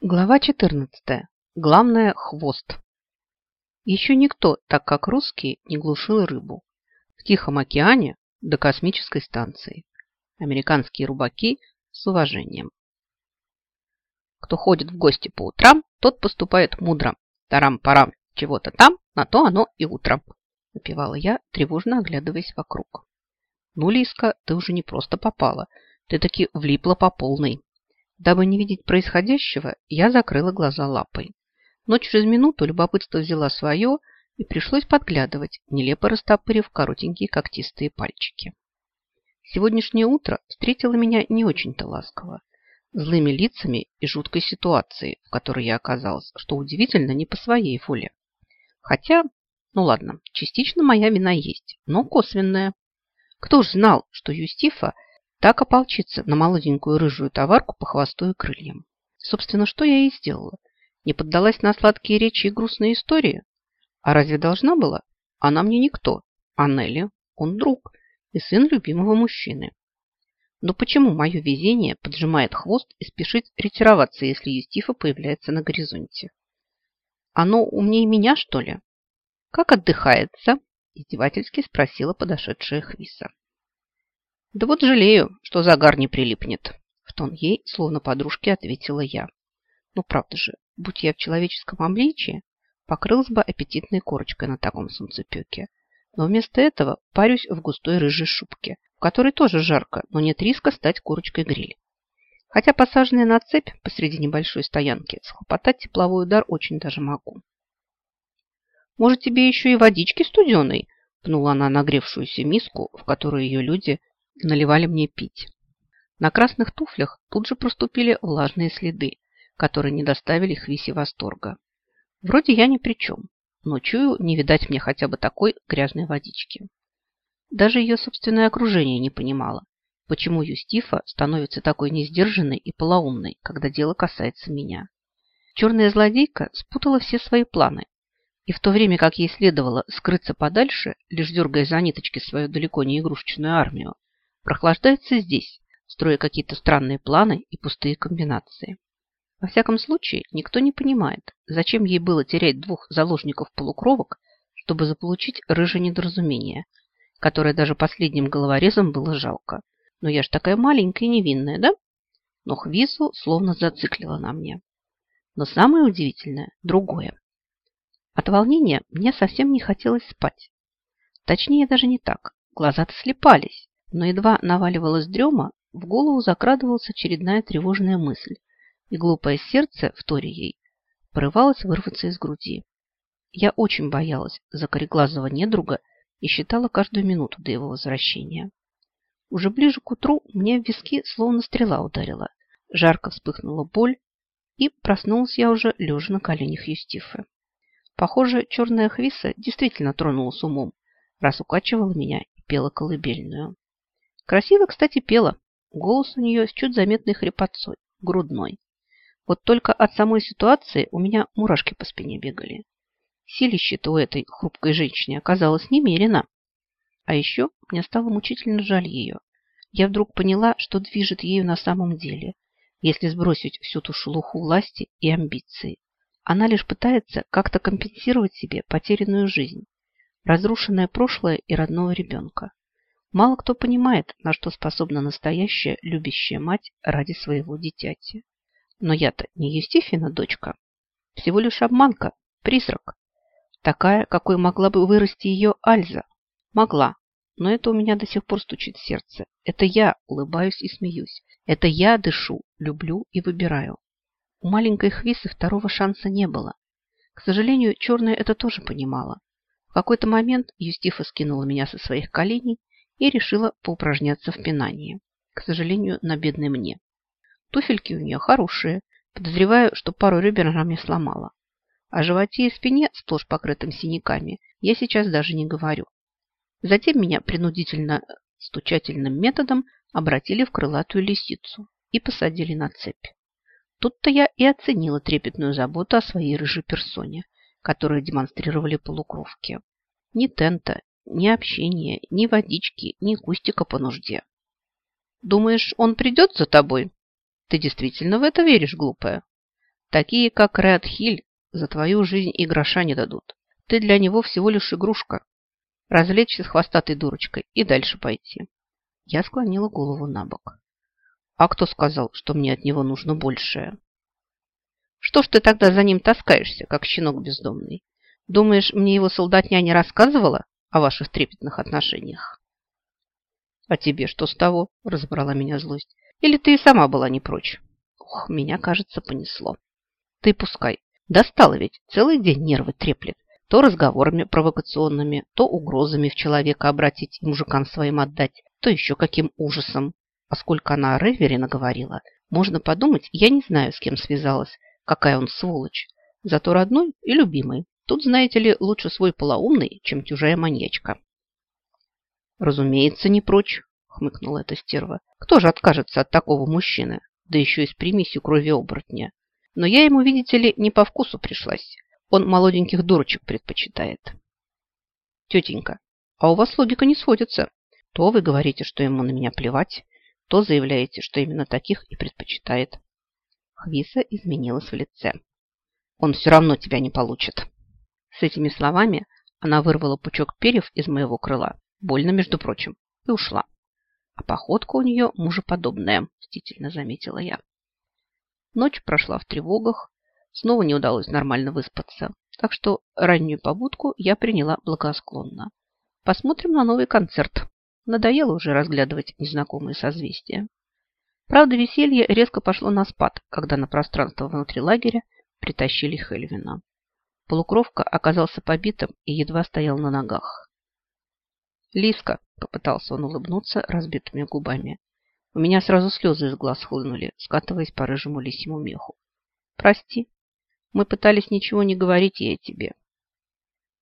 Глава 14. Главное – хвост. Еще никто, так как русские, не глушил рыбу. В Тихом океане до космической станции. Американские рыбаки с уважением. Кто ходит в гости по утрам, тот поступает мудро. Тарам-парам, чего-то там, на то оно и утром. Напевала я, тревожно оглядываясь вокруг. Ну, Лиска, ты уже не просто попала. Ты таки влипла по полной. Дабы не видеть происходящего, я закрыла глаза лапой. Но через минуту любопытство взяло свое, и пришлось подглядывать, нелепо растопырив коротенькие когтистые пальчики. Сегодняшнее утро встретило меня не очень-то ласково. Злыми лицами и жуткой ситуацией, в которой я оказалась, что удивительно не по своей воле. Хотя, ну ладно, частично моя вина есть, но косвенная. Кто ж знал, что Юстифа – так ополчиться на молоденькую рыжую товарку по хвосту и крыльям. Собственно, что я и сделала. Не поддалась на сладкие речи и грустные истории? А разве должна была? Она мне никто. А Нелли, он друг и сын любимого мужчины. Но почему мое везение поджимает хвост и спешит ретироваться, если Юстифа появляется на горизонте? Оно умнее меня, что ли? Как отдыхается? Издевательски спросила подошедшая Хвиса. Да вот жалею, что загар не прилипнет. В тон ей, словно подружке, ответила я. Ну, правда же, будь я в человеческом обличии, покрылась бы аппетитной корочкой на таком солнцепеке. Но вместо этого парюсь в густой рыжей шубке, в которой тоже жарко, но нет риска стать курочкой гриль. Хотя посаженная на цепь посреди небольшой стоянки, схлопотать тепловой удар очень даже могу. «Может, тебе еще и водички студеной?» пнула она нагревшуюся миску, в которую ее люди наливали мне пить. На красных туфлях тут же проступили влажные следы, которые не доставили Хвисе восторга. Вроде я ни при чем, но чую, не видать мне хотя бы такой грязной водички. Даже ее собственное окружение не понимало, почему Юстифа становится такой несдержанной и полоумной, когда дело касается меня. Черная злодейка спутала все свои планы, и в то время как ей следовало скрыться подальше, лишь дергая за ниточки свою далеко не игрушечную армию, прохлаждается здесь, строя какие-то странные планы и пустые комбинации. Во всяком случае, никто не понимает, зачем ей было терять двух заложников-полукровок, чтобы заполучить рыжее недоразумение, которое даже последним головорезом было жалко. Но я ж такая маленькая и невинная, да? Но Хвису словно зациклила на мне. Но самое удивительное – другое. От волнения мне совсем не хотелось спать. Точнее, даже не так. Глаза-то слепались. Но едва наваливалась дрема, в голову закрадывалась очередная тревожная мысль, и глупое сердце, вторя ей, порывалось вырваться из груди. Я очень боялась за кореглазого недруга и считала каждую минуту до его возвращения. Уже ближе к утру мне в виски словно стрела ударила. Жарко вспыхнула боль, и проснулась я уже лежа на коленях Юстифы. Похоже, черная хвиса действительно тронулась умом, раз укачивала меня и пела колыбельную. Красиво, кстати, пела. Голос у нее с чуть заметной хрипотцой, грудной. Вот только от самой ситуации у меня мурашки по спине бегали. Силище-то у этой хрупкой женщины оказалось немерено. А еще мне стало мучительно жаль ее. Я вдруг поняла, что движет ею на самом деле, если сбросить всю ту шелуху власти и амбиции. Она лишь пытается как-то компенсировать себе потерянную жизнь, разрушенное прошлое и родного ребенка. Мало кто понимает, на что способна настоящая любящая мать ради своего дитяти. Но я-то не Естифина дочка. Всего лишь обманка, призрак. Такая, какой могла бы вырасти ее Альза. Могла, но это у меня до сих пор стучит сердце. Это я улыбаюсь и смеюсь. Это я дышу, люблю и выбираю. У маленькой Хвисы второго шанса не было. К сожалению, черная это тоже понимала. В какой-то момент Юстифа скинула меня со своих коленей и решила поупражняться в пинании. К сожалению, на бедной мне. Туфельки у нее хорошие. Подозреваю, что пару ребер она мне сломала. О животе и спине, сплошь покрытым синяками, я сейчас даже не говорю. Затем меня принудительно стучательным методом обратили в крылатую лисицу и посадили на цепь. Тут-то я и оценила трепетную заботу о своей рыжей персоне, которую демонстрировали полукровки. Ни тента, ни общения, ни водички, ни кустика по нужде. Думаешь, он придет за тобой? Ты действительно в это веришь, глупая? Такие, как Рэд Хиль, за твою жизнь и гроша не дадут. Ты для него всего лишь игрушка. Развлечься с хвостатой дурочкой и дальше пойти. Я склонила голову на бок. А кто сказал, что мне от него нужно большее? Что ж ты тогда за ним таскаешься, как щенок бездомный? Думаешь, мне его солдатня не рассказывала о ваших трепетных отношениях? А тебе что с того? Разобрала меня злость. Или ты и сама была не прочь? Ох, меня, кажется, понесло. Ты пускай. Достала ведь, целый день нервы треплет. То разговорами провокационными, то угрозами в человека обратить и мужикам своим отдать, то еще каким ужасом. А сколько она о Ревере наговорила, можно подумать, я не знаю, с кем связалась, какая он сволочь. Зато родной и любимый. Тут, знаете ли, лучше свой полоумный, чем чужая маньячка. Разумеется, не прочь, хмыкнула эта стерва. Кто же откажется от такого мужчины, да еще и с примесью крови оборотня? Но я ему, видите ли, не по вкусу пришлась. Он молоденьких дурочек предпочитает. Тетенька, а у вас логика не сходится. То вы говорите, что ему на меня плевать, то заявляете, что именно таких и предпочитает. Хвиса изменилась в лице. Он все равно тебя не получит. С этими словами она вырвала пучок перьев из моего крыла, больно, между прочим, и ушла. А походка у нее мужеподобная, мстительно заметила я. Ночь прошла в тревогах, снова не удалось нормально выспаться, так что раннюю побудку я приняла благосклонно. Посмотрим на новый концерт. Надоело уже разглядывать незнакомые созвездия. Правда, веселье резко пошло на спад, когда на пространство внутри лагеря притащили Хельвина. Полукровка оказался побитым и едва стоял на ногах. «Лиска», — попытался он улыбнуться разбитыми губами. У меня сразу слезы из глаз хлынули, скатываясь по рыжему лисьему меху. «Прости, мы пытались ничего не говорить ей о тебе».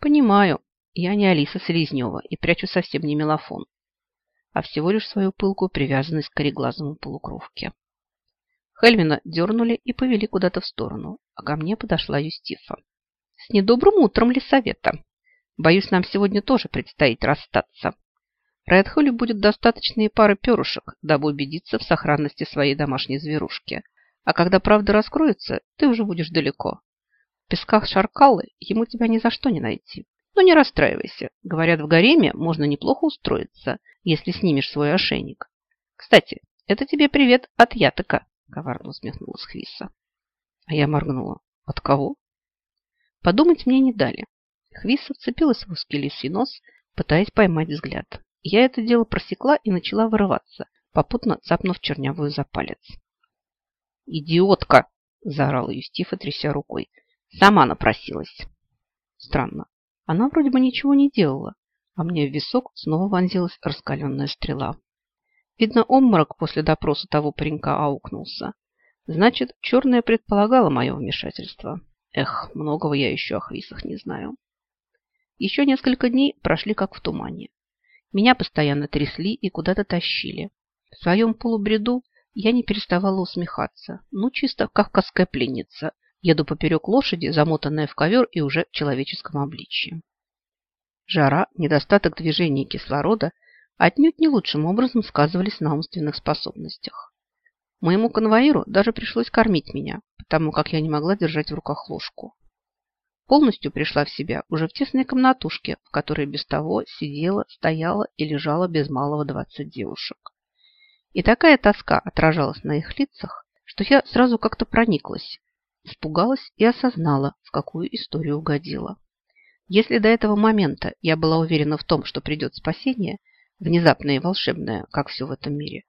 «Понимаю, я не Алиса Селезнева и прячу совсем не мелофон, а всего лишь свою пылкую привязанность к кореглазому полукровке». Хельвина дернули и повели куда-то в сторону, а ко мне подошла Юстифа. Недобрым утром, Лисавета. Боюсь, нам сегодня тоже предстоит расстаться. Редхолли будет достаточно и пары перышек, дабы убедиться в сохранности своей домашней зверушки. А когда правда раскроется, ты уже будешь далеко. В песках Шаркалы ему тебя ни за что не найти. Но не расстраивайся. Говорят, в гареме можно неплохо устроиться, если снимешь свой ошейник. Кстати, это тебе привет от Ятака, коварно усмехнулась Хвиса. А я моргнула. От кого? Подумать мне не дали. Хвиса вцепилась в узкий лисий нос, пытаясь поймать взгляд. Я это дело просекла и начала вырываться, попутно цапнув чернявую за палец. «Идиотка!» – заорала Юстифа, тряся рукой. «Сама напросилась!» Странно. Она вроде бы ничего не делала, а мне в висок снова вонзилась раскаленная стрела. Видно, обморок после допроса того паренька аукнулся. Значит, черная предполагала мое вмешательство. Эх, многого я еще о хвисах не знаю. Еще несколько дней прошли как в тумане. Меня постоянно трясли и куда-то тащили. В своем полубреду я не переставала усмехаться. Ну, чисто кавказская пленница. Еду поперек лошади, замотанная в ковер и уже в человеческом обличье. Жара, недостаток движения кислорода отнюдь не лучшим образом сказывались на умственных способностях. Моему конвоиру даже пришлось кормить меня, потому как я не могла держать в руках ложку. Полностью пришла в себя уже в тесной комнатушке, в которой без того сидела, стояла и лежала без малого двадцать девушек. И такая тоска отражалась на их лицах, что я сразу как-то прониклась, испугалась и осознала, в какую историю угодила. Если до этого момента я была уверена в том, что придет спасение, внезапное и волшебное, как все в этом мире,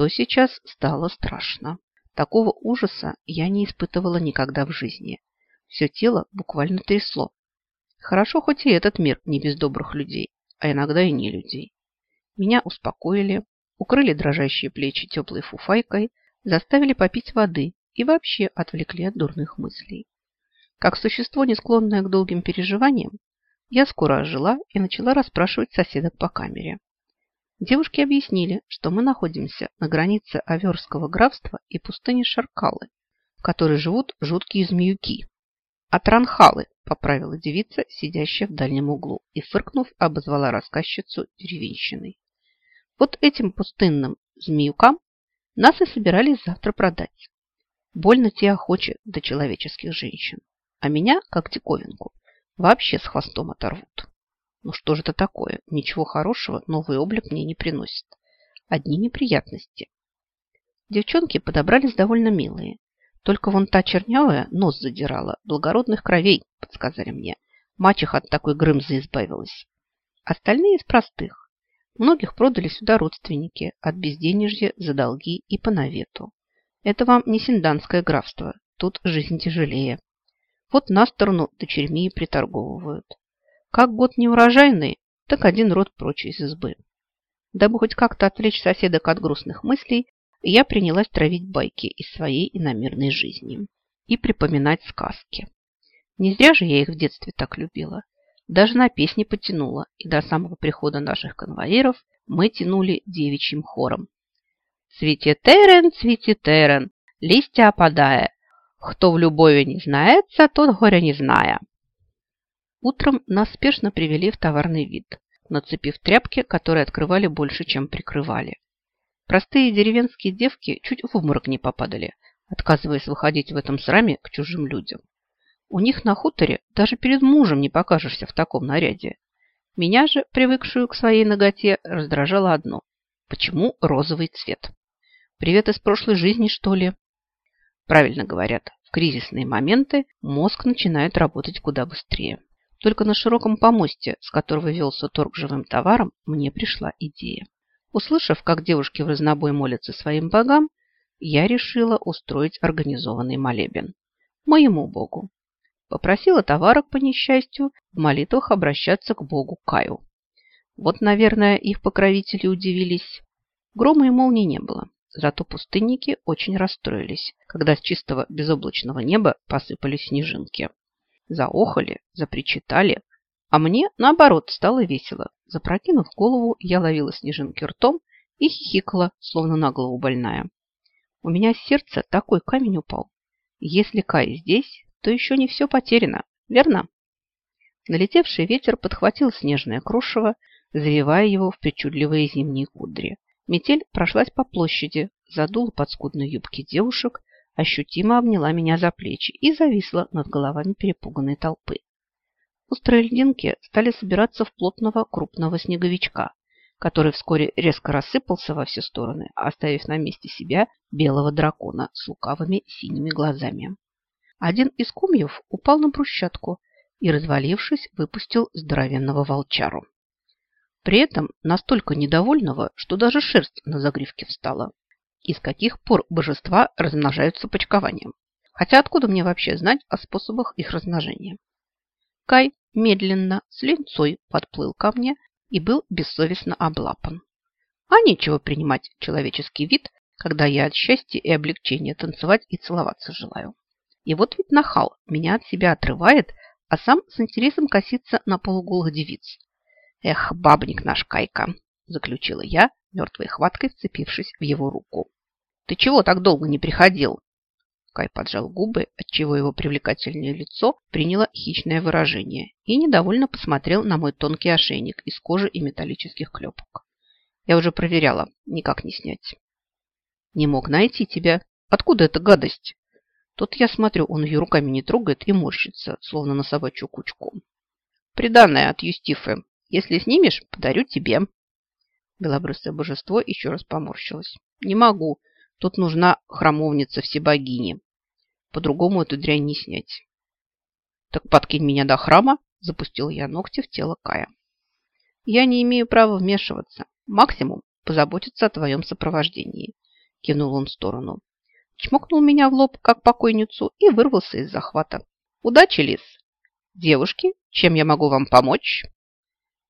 то сейчас стало страшно. Такого ужаса я не испытывала никогда в жизни. Все тело буквально трясло. Хорошо, хоть и этот мир не без добрых людей, а иногда и не людей. Меня успокоили, укрыли дрожащие плечи теплой фуфайкой, заставили попить воды и вообще отвлекли от дурных мыслей. Как существо, не склонное к долгим переживаниям, я скоро ожила и начала расспрашивать соседок по камере. Девушки объяснили, что мы находимся на границе Аверского графства и пустыни Шаркалы, в которой живут жуткие змеюки, «Атранхалы», – поправила девица, сидящая в дальнем углу, и, фыркнув, обозвала рассказчицу деревенщиной. Вот этим пустынным змеюкам нас и собирались завтра продать. Больно те охочи до человеческих женщин. А меня, как диковинку, вообще с хвостом оторвут. Ну что же это такое? Ничего хорошего новый облик мне не приносит. Одни неприятности. Девчонки подобрались довольно милые. Только вон та чернявая нос задирала. Благородных кровей, подсказали мне. Мачеха от такой грымзы избавилась. Остальные из простых. Многих продали сюда родственники от безденежья за долги и по навету. Это вам не синданское графство. Тут жизнь тяжелее. Вот на сторону дочерьми и приторговывают. Как год неурожайный, так один род прочь из избы. Дабы хоть как-то отвлечь соседок от грустных мыслей, я принялась травить байки из своей иномирной жизни и припоминать сказки. Не зря же я их в детстве так любила. Даже на песни потянула, и до самого прихода наших конвоиров мы тянули девичьим хором. «Цвете терен, цвете терен, листья опадая, кто в любови не знается, тот горя не зная». Утром нас спешно привели в товарный вид, нацепив тряпки, которые открывали больше, чем прикрывали. Простые деревенские девки чуть в обморок не попадали, отказываясь выходить в этом сраме к чужим людям. У них на хуторе даже перед мужем не покажешься в таком наряде. Меня же, привыкшую к своей ноготе, раздражало одно. Почему розовый цвет? Привет из прошлой жизни, что ли? Правильно говорят, в кризисные моменты мозг начинает работать куда быстрее. Только на широком помосте, с которого велся торг живым товаром, мне пришла идея. Услышав, как девушки в разнобой молятся своим богам, я решила устроить организованный молебен. Моему богу. Попросила товарок по несчастью в молитвах обращаться к богу Каю. Вот, наверное, их покровители удивились. Грома и молнии не было. Зато пустынники очень расстроились, когда с чистого безоблачного неба посыпались снежинки заохали, запричитали, а мне, наоборот, стало весело. Запрокинув голову, я ловила снежинки ртом и хихикала, словно на голову больная. У меня с сердца такой камень упал. Если Кай здесь, то еще не все потеряно, верно? Налетевший ветер подхватил снежное крушево, завивая его в причудливые зимние кудри. Метель прошлась по площади, задула под скудные юбки девушек, ощутимо обняла меня за плечи и зависла над головами перепуганной толпы. Острые льдинки стали собираться в плотного крупного снеговичка, который вскоре резко рассыпался во все стороны, оставив на месте себя белого дракона с лукавыми синими глазами. Один из кумьев упал на брусчатку и, развалившись, выпустил здоровенного волчару. При этом настолько недовольного, что даже шерсть на загривке встала и с каких пор божества размножаются почкованием. Хотя откуда мне вообще знать о способах их размножения? Кай медленно с линцой подплыл ко мне и был бессовестно облапан. А нечего принимать человеческий вид, когда я от счастья и облегчения танцевать и целоваться желаю. И вот ведь нахал меня от себя отрывает, а сам с интересом косится на полуголых девиц. Эх, бабник наш Кайка, заключила я, мертвой хваткой вцепившись в его руку. «Ты чего так долго не приходил?» Кай поджал губы, отчего его привлекательное лицо приняло хищное выражение и недовольно посмотрел на мой тонкий ошейник из кожи и металлических клепок. Я уже проверяла, никак не снять. Не мог найти тебя. Откуда эта гадость? Тут я смотрю, он ее руками не трогает и морщится, словно на собачью кучку. Приданное от Юстифы. Если снимешь, подарю тебе. Белобрысое божество еще раз поморщилось. Не могу. Тут нужна храмовница всебогини. По-другому эту дрянь не снять. Так подкинь меня до храма, запустил я ногти в тело Кая. Я не имею права вмешиваться. Максимум позаботиться о твоем сопровождении. Кинул он в сторону. Чмокнул меня в лоб, как покойницу, и вырвался из захвата. Удачи, Лис. Девушки, чем я могу вам помочь?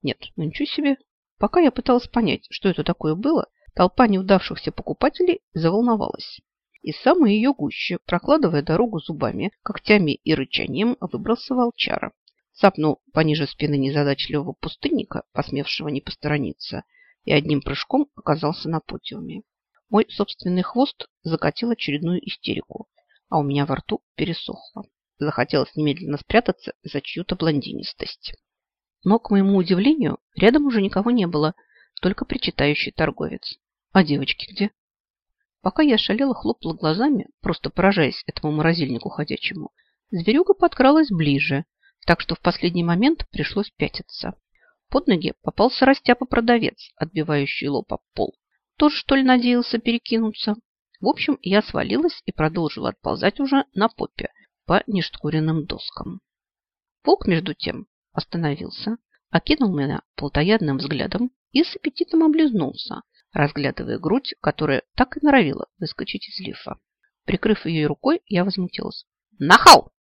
Нет, ну ничего себе. Пока я пыталась понять, что это такое было, толпа неудавшихся покупателей заволновалась. И самой ее гуще, прокладывая дорогу зубами, когтями и рычанием, выбрался волчара. Цапнул пониже спины незадачливого пустынника, посмевшего не посторониться, и одним прыжком оказался на подиуме. Мой собственный хвост закатил очередную истерику, а у меня во рту пересохло. Захотелось немедленно спрятаться за чью-то блондинистость. Но, к моему удивлению, рядом уже никого не было, только причитающий торговец. А девочки где? Пока я шалела, хлопала глазами, просто поражаясь этому морозильнику ходячему, зверюга подкралась ближе, так что в последний момент пришлось пятиться. Под ноги попался растяпа-продавец, отбивающий лоб об пол. Тоже, что ли, надеялся перекинуться? В общем, я свалилась и продолжила отползать уже на попе по нештукуренным доскам. Волк, между тем, остановился, окинул меня плотоядным взглядом и с аппетитом облизнулся, разглядывая грудь, которая так и норовила выскочить из лифа. Прикрыв ее рукой, я возмутилась. «Нахал!»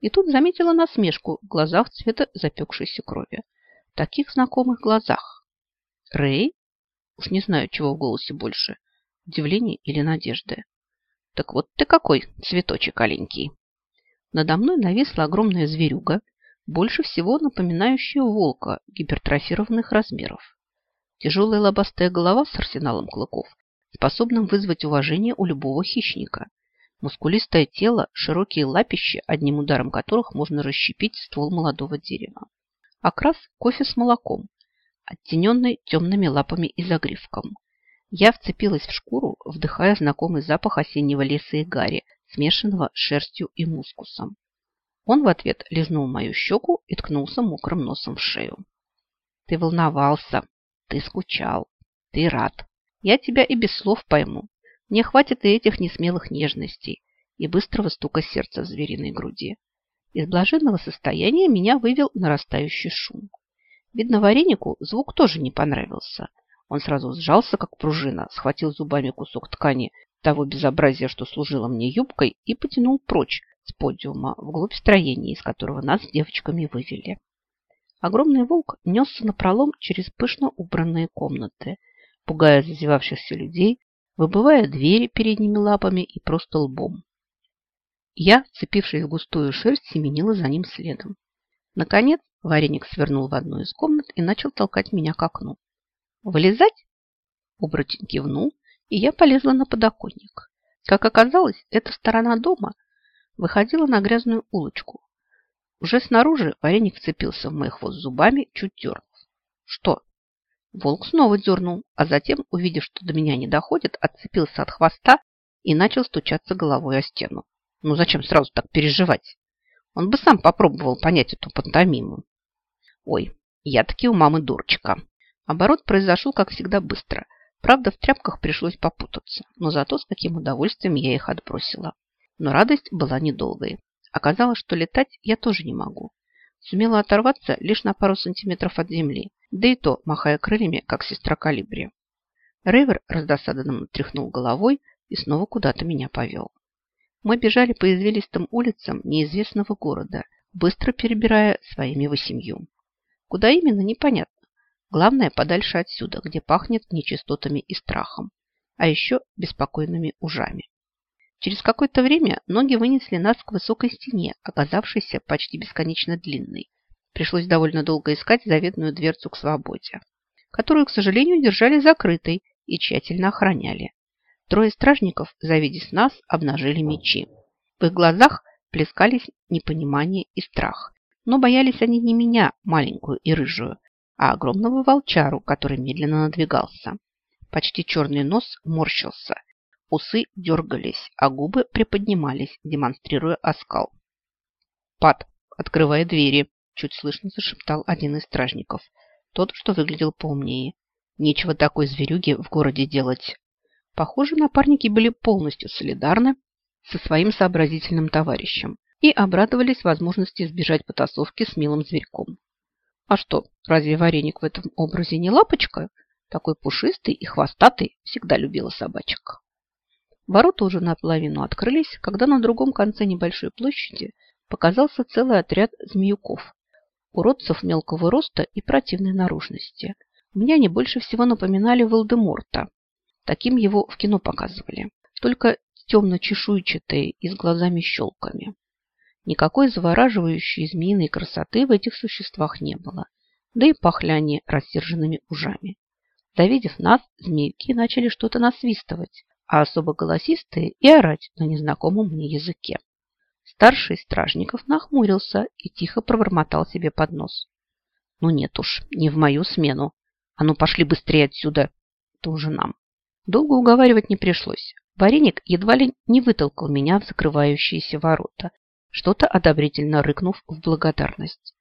И тут заметила насмешку в глазах цвета запекшейся крови. В таких знакомых глазах. Рэй? Уж не знаю, чего в голосе больше. Удивление или надежды. Так вот ты какой, цветочек аленький. Надо мной нависла огромная зверюга, больше всего напоминающая волка гипертрофированных размеров. Тяжелая лобастая голова с арсеналом клыков, способным вызвать уважение у любого хищника. Мускулистое тело, широкие лапища, одним ударом которых можно расщепить ствол молодого дерева. Окрас кофе с молоком, оттененный темными лапами и загривком. Я вцепилась в шкуру, вдыхая знакомый запах осеннего леса и гари, смешанного с шерстью и мускусом. Он в ответ лизнул мою щеку и ткнулся мокрым носом в шею. Ты волновался, ты скучал, ты рад. Я тебя и без слов пойму. Мне хватит и этих несмелых нежностей и быстрого стука сердца в звериной груди. Из блаженного состояния меня вывел нарастающий шум. Видно, варенику звук тоже не понравился. Он сразу сжался, как пружина, схватил зубами кусок ткани того безобразия, что служило мне юбкой, и потянул прочь с подиума вглубь строения, из которого нас с девочками вывели. Огромный волк несся напролом через пышно убранные комнаты, пугая зазевавшихся людей, выбывая двери передними лапами и просто лбом. Я, цепившись в густую шерсть, семенила за ним следом. Наконец, вареник свернул в одну из комнат и начал толкать меня к окну. «Вылезать?» Оборотень кивнул, и я полезла на подоконник. Как оказалось, эта сторона дома выходила на грязную улочку. Уже снаружи вареник вцепился в мой хвост зубами, чуть дернув. «Что?» Волк снова дернул, а затем, увидев, что до меня не доходит, отцепился от хвоста и начал стучаться головой о стену. Ну зачем сразу так переживать? Он бы сам попробовал понять эту пантомиму. Ой, я таки у мамы дурочка. Оборот произошел, как всегда, быстро. Правда, в тряпках пришлось попутаться, но зато с каким удовольствием я их отбросила. Но радость была недолгой. Оказалось, что летать я тоже не могу. Сумела оторваться лишь на пару сантиметров от земли, да и то, махая крыльями, как сестра Калибри. Рейвер раздосадованно тряхнул головой и снова куда-то меня повел. Мы бежали по извилистым улицам неизвестного города, быстро перебирая своими восемью. Куда именно, непонятно. Главное, подальше отсюда, где пахнет нечистотами и страхом, а еще беспокойными ужами. Через какое-то время ноги вынесли нас к высокой стене, оказавшейся почти бесконечно длинной. Пришлось довольно долго искать заветную дверцу к свободе, которую, к сожалению, держали закрытой и тщательно охраняли. Трое стражников, завидев нас, обнажили мечи. В их глазах плескались непонимание и страх. Но боялись они не меня, маленькую и рыжую, а огромного волчару, который медленно надвигался. Почти черный нос морщился, усы дергались, а губы приподнимались, демонстрируя оскал. «Пат, открывай двери!» – чуть слышно зашептал один из стражников. Тот, что выглядел поумнее. «Нечего такой зверюги в городе делать!» Похоже, напарники были полностью солидарны со своим сообразительным товарищем и обрадовались возможности избежать потасовки с милым зверьком. А что, разве вареник в этом образе не лапочка? Такой пушистый и хвостатый всегда любила собачек. Ворота уже наполовину открылись, когда на другом конце небольшой площади показался целый отряд змеюков, уродцев мелкого роста и противной наружности. Мне они больше всего напоминали Волдеморта, Таким его в кино показывали. Только темно-чешуйчатые и с глазами-щелками. Никакой завораживающей змеиной красоты в этих существах не было. Да и пахли они рассерженными ужами. Завидев нас, змейки начали что-то насвистывать, а особо голосистые и орать на незнакомом мне языке. Старший стражников нахмурился и тихо пробормотал себе под нос. Ну нет уж, не в мою смену. А ну пошли быстрее отсюда. Это уже нам. Долго уговаривать не пришлось. Вареник едва ли не вытолкал меня в закрывающиеся ворота, что-то одобрительно рыкнув в благодарность.